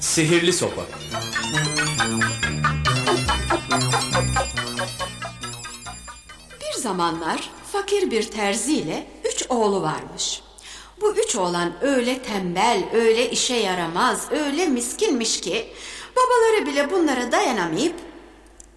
Sihirli sopa. Bir zamanlar fakir bir terzi ile üç oğlu varmış. Bu üç oğlan öyle tembel, öyle işe yaramaz, öyle miskinmiş ki babaları bile bunlara dayanamayıp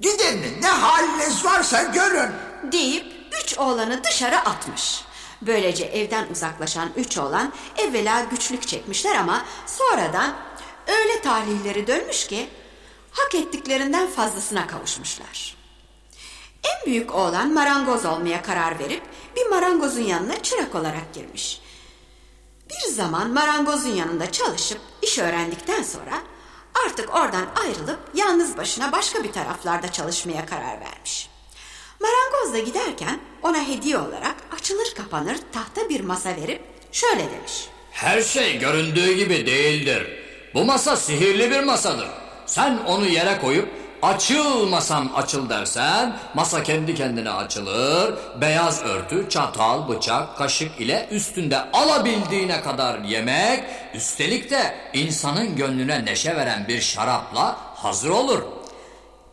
Gidin ne haliniz varsa görün. deyip üç oğlanı dışarı atmış. Böylece evden uzaklaşan üç oğlan evvela güçlük çekmişler ama sonradan öyle talihleri dönmüş ki hak ettiklerinden fazlasına kavuşmuşlar. En büyük oğlan marangoz olmaya karar verip bir marangozun yanına çırak olarak girmiş. Bir zaman marangozun yanında çalışıp iş öğrendikten sonra artık oradan ayrılıp yalnız başına başka bir taraflarda çalışmaya karar vermiş. Marangoz da giderken ona hediye olarak açılır kapanır tahta bir masa verip şöyle demiş. Her şey göründüğü gibi değildir. Bu masa sihirli bir masadır. Sen onu yere koyup açıl masam açıl dersen masa kendi kendine açılır. Beyaz örtü, çatal, bıçak, kaşık ile üstünde alabildiğine kadar yemek, üstelik de insanın gönlüne neşe veren bir şarapla hazır olur.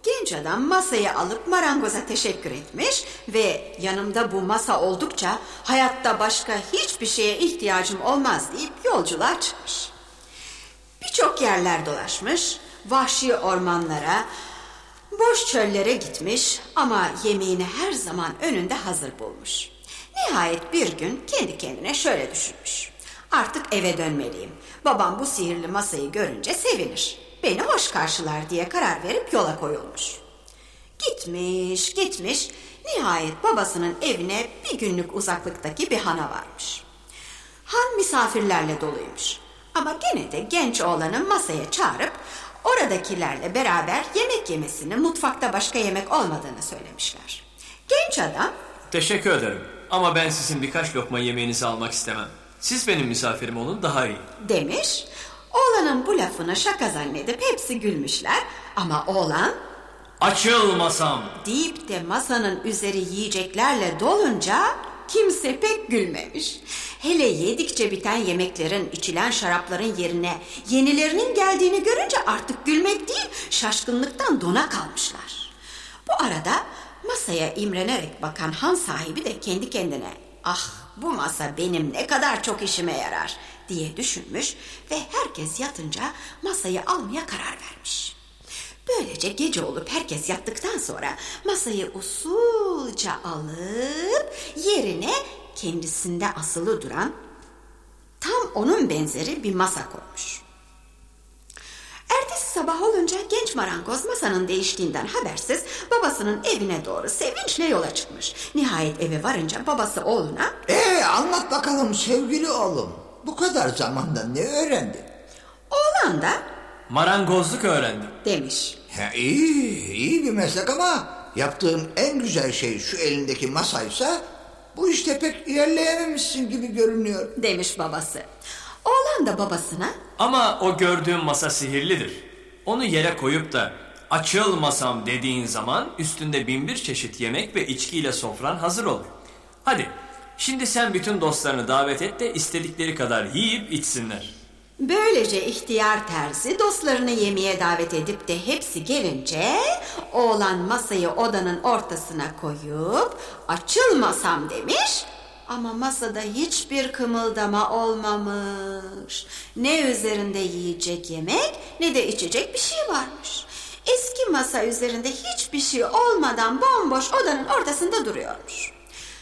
Genç adam masayı alıp marangoza teşekkür etmiş ve yanımda bu masa oldukça hayatta başka hiçbir şeye ihtiyacım olmaz deyip yolculuğa çıkmış. Birçok yerler dolaşmış, vahşi ormanlara, boş çöllere gitmiş ama yemeğini her zaman önünde hazır bulmuş. Nihayet bir gün kendi kendine şöyle düşünmüş. Artık eve dönmeliyim. Babam bu sihirli masayı görünce sevinir. Beni hoş karşılar diye karar verip yola koyulmuş. Gitmiş, gitmiş. Nihayet babasının evine bir günlük uzaklıktaki bir hana varmış. Han misafirlerle doluymuş. Ama gene de genç oğlanı masaya çağırıp oradakilerle beraber yemek yemesini, mutfakta başka yemek olmadığını söylemişler. Genç adam Teşekkür ederim. Ama ben sizin birkaç lokma yemeğinizi almak istemem. Siz benim misafirim olun daha iyi. demiş. Oğlanın bu lafını şaka zannedip hepsi gülmüşler. Ama oğlan Açılmasam. deyip de masanın üzeri yiyeceklerle dolunca kimse pek gülmemiş. Hele yedikçe biten yemeklerin, içilen şarapların yerine yenilerinin geldiğini görünce artık gülmek değil, şaşkınlıktan dona kalmışlar. Bu arada masaya imrenerek bakan han sahibi de kendi kendine ah bu masa benim ne kadar çok işime yarar diye düşünmüş ve herkes yatınca masayı almaya karar vermiş. Böylece gece olup herkes yattıktan sonra masayı usulca alıp yerine kendisinde asılı duran tam onun benzeri bir masa koymuş. Ertesi sabah olunca genç marangoz masanın değiştiğinden habersiz babasının evine doğru sevinçle yola çıkmış. Nihayet eve varınca babası oğluna Ee anlat bakalım sevgili oğlum. Bu kadar zamanda ne öğrendin? oğlan da Marangozluk öğrendim. demiş. Ha, iyi, iyi bir meslek ama yaptığın en güzel şey şu elindeki masaysa bu işte pek ilerleyememişsin gibi görünüyor. Demiş babası. Oğlan da babasına Ama o gördüğüm masa sihirlidir. Onu yere koyup da açılmasam dediğin zaman üstünde bin bir çeşit yemek ve içkiyle sofran hazır olur. Hadi şimdi sen bütün dostlarını davet et de istedikleri kadar yiyip içsinler. Böylece ihtiyar terzi dostlarını yemeğe davet edip de hepsi gelince oğlan masayı odanın ortasına koyup açılmasam demiş ama masada hiçbir kımıldama olmamış. Ne üzerinde yiyecek yemek ne de içecek bir şey varmış. Eski masa üzerinde hiçbir şey olmadan bomboş odanın ortasında duruyormuş.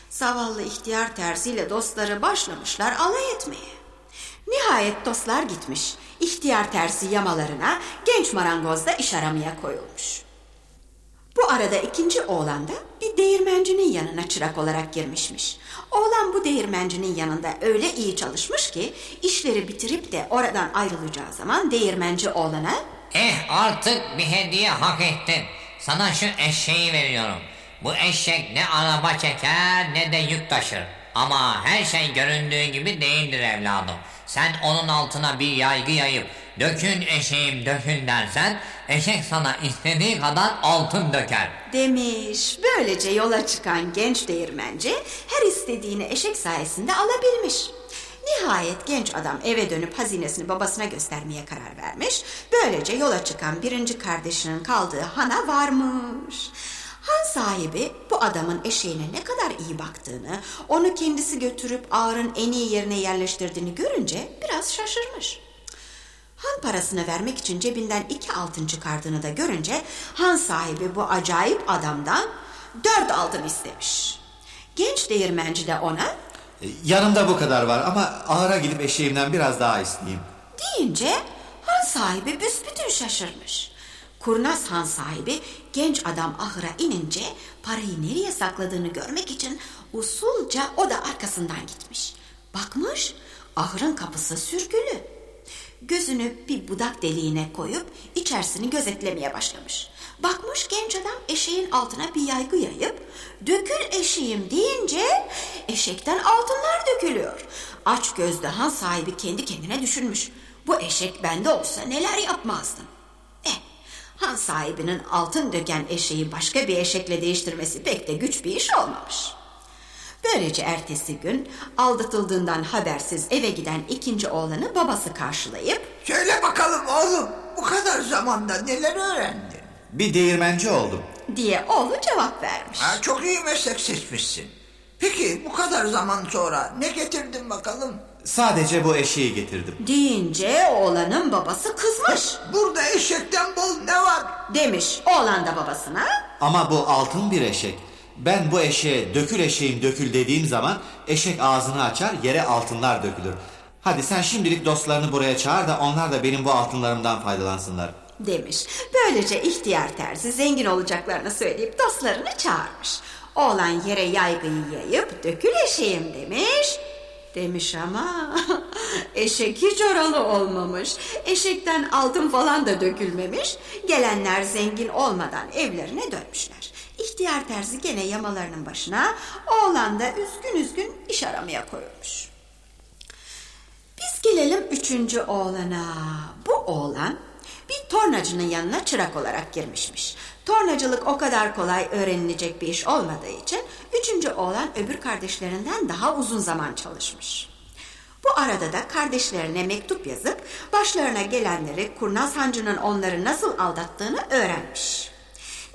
Zavallı ihtiyar terziyle dostları başlamışlar alay etmeye. Nihayet dostlar gitmiş. İhtiyar terzi yamalarına, genç marangoz da iş aramaya koyulmuş. Bu arada ikinci oğlan da bir değirmencinin yanına çırak olarak girmişmiş. Oğlan bu değirmencinin yanında öyle iyi çalışmış ki işleri bitirip de oradan ayrılacağı zaman değirmenci oğlana Eh artık bir hediye hak ettin. Sana şu eşeği veriyorum. Bu eşek ne araba çeker ne de yük taşır. Ama her şey göründüğü gibi değildir evladım. Sen onun altına bir yaygı yayıp dökün eşeğim dökün dersen eşek sana istediği kadar altın döker. demiş. Böylece yola çıkan genç değirmenci her istediğini eşek sayesinde alabilmiş. Nihayet genç adam eve dönüp hazinesini babasına göstermeye karar vermiş. Böylece yola çıkan birinci kardeşinin kaldığı hana varmış. Han sahibi bu adamın eşeğine ne kadar iyi baktığını, onu kendisi götürüp ağırın en iyi yerine yerleştirdiğini görünce biraz şaşırmış. Han parasını vermek için cebinden iki altın çıkardığını da görünce han sahibi bu acayip adamdan dört altın istemiş. Genç değirmenci de ona E, Yanımda bu kadar var ama ahıra gidip eşeğimden biraz daha isteyeyim. deyince han sahibi büsbütün şaşırmış. Kurnaz han sahibi genç adam ahıra inince parayı nereye sakladığını görmek için usulca o da arkasından gitmiş. Bakmış ahırın kapısı sürgülü. Gözünü bir budak deliğine koyup içerisini gözetlemeye başlamış. Bakmış genç adam eşeğin altına bir yaygı yayıp dökül eşeğim deyince eşekten altınlar dökülüyor. Aç gözlü han sahibi kendi kendine düşünmüş. Bu eşek bende olsa neler yapmazdım. Han sahibinin altın döken eşeği başka bir eşekle değiştirmesi pek de güç bir iş olmamış. Böylece ertesi gün aldatıldığından habersiz eve giden ikinci oğlanı babası karşılayıp Söyle bakalım oğlum bu kadar zamanda neler öğrendin? Bir değirmenci oldum. diye oğlu cevap vermiş. Ha, çok iyi meslek seçmişsin. Peki bu kadar zaman sonra ne getirdin bakalım? Sadece bu eşeği getirdim. Deyince oğlanın babası kızmış. Burada eşekten bol ne var? Demiş oğlan da babasına. Ama bu altın bir eşek. Ben bu eşeğe dökül eşeğim dökül dediğim zaman eşek ağzını açar yere altınlar dökülür. Hadi sen şimdilik dostlarını buraya çağır da onlar da benim bu altınlarımdan faydalansınlar. Demiş. Böylece ihtiyar terzi zengin olacaklarını söyleyip dostlarını çağırmış. Oğlan yere yaygıyı yayıp dökül eşeğim demiş. Demiş ama eşek hiç oralı olmamış. Eşekten altın falan da dökülmemiş. Gelenler zengin olmadan evlerine dönmüşler. İhtiyar terzi gene yamalarının başına, oğlan da üzgün üzgün iş aramaya koyulmuş. Biz gelelim üçüncü oğlana. Bu oğlan bir tornacının yanına çırak olarak girmişmiş. Tornacılık o kadar kolay öğrenilecek bir iş olmadığı için üçüncü oğlan öbür kardeşlerinden daha uzun zaman çalışmış. Bu arada da kardeşlerine mektup yazıp başlarına gelenleri Kurnaz Hancı'nın onları nasıl aldattığını öğrenmiş.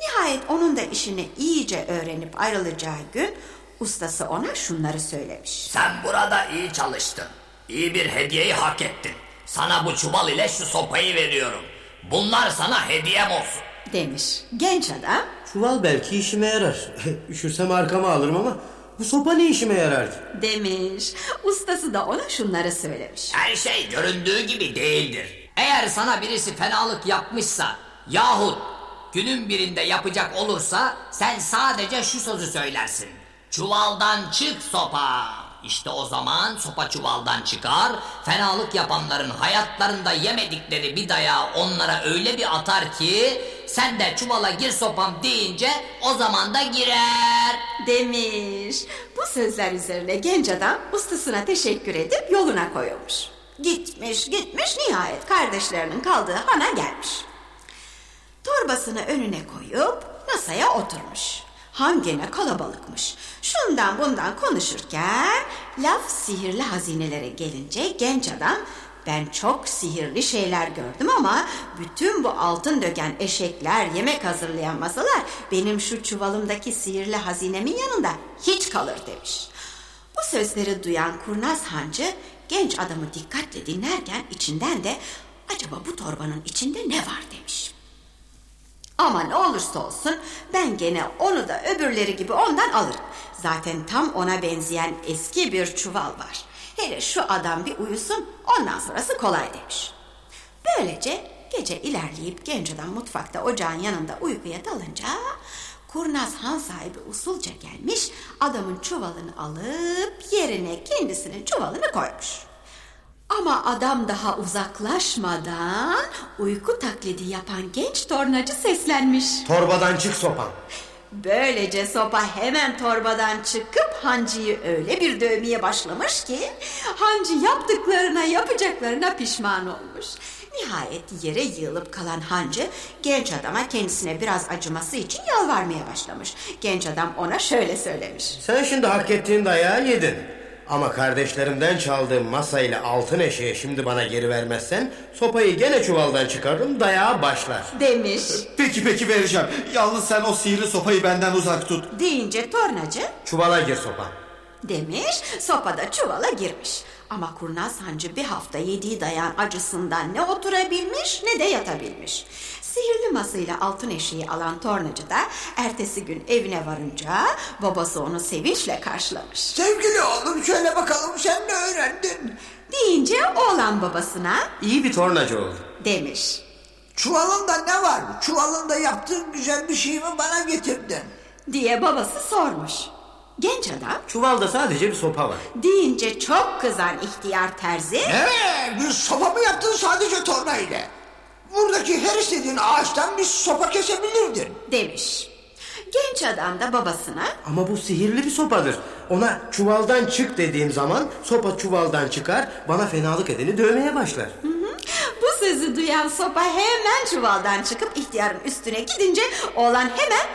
Nihayet onun da işini iyice öğrenip ayrılacağı gün ustası ona şunları söylemiş. Sen burada iyi çalıştın. İyi bir hediyeyi hak ettin. Sana bu çuval ile şu sopayı veriyorum. Bunlar sana hediyem olsun. Demiş. Genç adam Çuval belki işime yarar. Üşürsem arkama alırım ama bu sopa ne işime yarar ki? demiş. Ustası da ona şunları söylemiş. Her şey göründüğü gibi değildir. Eğer sana birisi fenalık yapmışsa yahut günün birinde yapacak olursa sen sadece şu sözü söylersin. Çuvaldan çık sopa. İşte o zaman sopa çuvaldan çıkar, fenalık yapanların hayatlarında yemedikleri bir dayağı onlara öyle bir atar ki sen de çuvala gir sopam deyince o zaman da girer. Demiş. Bu sözler üzerine genç adam ustasına teşekkür edip yoluna koyulmuş. Gitmiş gitmiş nihayet kardeşlerinin kaldığı hana gelmiş. Torbasını önüne koyup masaya oturmuş. Han gene kalabalıkmış. Şundan bundan konuşurken laf sihirli hazinelere gelince genç adam ben çok sihirli şeyler gördüm ama bütün bu altın döken eşekler, yemek hazırlayan masalar benim şu çuvalımdaki sihirli hazinemin yanında hiç kalır demiş. Bu sözleri duyan kurnaz hancı genç adamı dikkatle dinlerken içinden de acaba bu torbanın içinde ne var demiş. Ama ne olursa olsun ben gene onu da öbürleri gibi ondan alırım. Zaten tam ona benzeyen eski bir çuval var. Hele şu adam bir uyusun ondan sonrası kolay demiş. Böylece gece ilerleyip genç adam mutfakta ocağın yanında uykuya dalınca kurnaz han sahibi usulca gelmiş adamın çuvalını alıp yerine kendisinin çuvalını koymuş. Ama adam daha uzaklaşmadan uyku taklidi yapan genç tornacı seslenmiş. Torbadan çık sopa. Böylece sopa hemen torbadan çıkıp hancıyı öyle bir dövmeye başlamış ki hancı yaptıklarına yapacaklarına pişman olmuş. Nihayet yere yığılıp kalan hancı genç adama kendisine biraz acıması için yalvarmaya başlamış. Genç adam ona şöyle söylemiş. Sen şimdi hak ettiğin dayağı yedin. Ama kardeşlerimden çaldığım masayla altın eşeği şimdi bana geri vermezsen sopayı gene çuvaldan çıkarırım dayağa başlar. Demiş. Peki peki vereceğim. Yalnız sen o sihirli sopayı benden uzak tut. Deyince tornacı Çuvala gir sopa. demiş, sopada çuvala girmiş. Ama kurnaz hancı bir hafta yediği dayan acısından ne oturabilmiş ne de yatabilmiş. Sihirli masayla altın eşeği alan tornacı da ertesi gün evine varınca babası onu sevinçle karşılamış. Sevgili oğlum söyle bakalım sen ne öğrendin? Deyince oğlan babasına İyi bir tornacı oldu. demiş. Çuvalında ne var? Çuvalında yaptığın güzel bir şey mi bana getirdin? Diye babası sormuş. Genç adam Çuvalda sadece bir sopa var. deyince çok kızan ihtiyar terzi Evet, bir sopa mı yaptın sadece torna ile? Buradaki her istediğin ağaçtan bir sopa kesebilirdin. demiş. Genç adam da babasına Ama bu sihirli bir sopadır. Ona çuvaldan çık dediğim zaman sopa çuvaldan çıkar, bana fenalık edeni dövmeye başlar. bu sözü duyan sopa hemen çuvaldan çıkıp ihtiyarın üstüne gidince oğlan hemen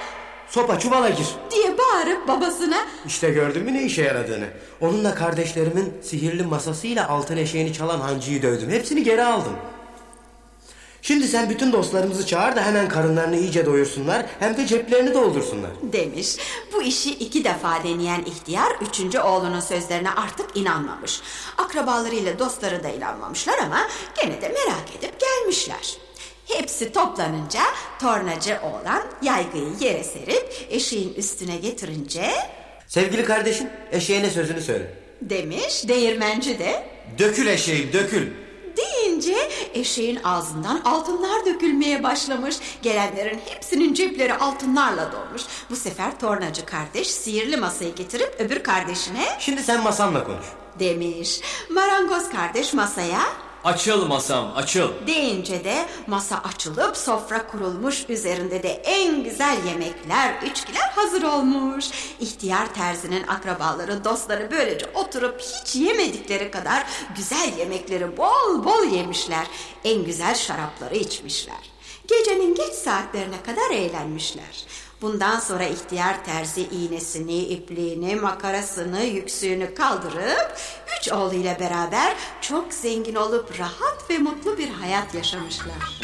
Sopa çuvala gir. diye bağırıp babasına İşte gördün mü ne işe yaradığını. Onunla kardeşlerimin sihirli masasıyla altın eşeğini çalan hancıyı dövdüm. Hepsini geri aldım. Şimdi sen bütün dostlarımızı çağır da hemen karınlarını iyice doyursunlar hem de ceplerini doldursunlar. demiş. Bu işi iki defa deneyen ihtiyar üçüncü oğlunun sözlerine artık inanmamış. Akrabalarıyla dostları da inanmamışlar ama gene de merak edip gelmişler. Hepsi toplanınca tornacı oğlan yaygıyı yere serip eşeğin üstüne getirince Sevgili kardeşim eşeğine sözünü söyle. demiş değirmenci de Dökül eşeğim dökül. Deyince eşeğin ağzından altınlar dökülmeye başlamış. Gelenlerin hepsinin cepleri altınlarla dolmuş. Bu sefer tornacı kardeş sihirli masayı getirip öbür kardeşine Şimdi sen masamla konuş. demiş. Marangoz kardeş masaya Açıl masam açıl. deyince de masa açılıp sofra kurulmuş. Üzerinde de en güzel yemekler, içkiler hazır olmuş. İhtiyar terzinin akrabaları, dostları böylece oturup hiç yemedikleri kadar güzel yemekleri bol bol yemişler. En güzel şarapları içmişler. Gecenin geç saatlerine kadar eğlenmişler. Bundan sonra ihtiyar terzi iğnesini, ipliğini, makarasını, yüksüğünü kaldırıp üç oğluyla beraber çok zengin olup rahat ve mutlu bir hayat yaşamışlar.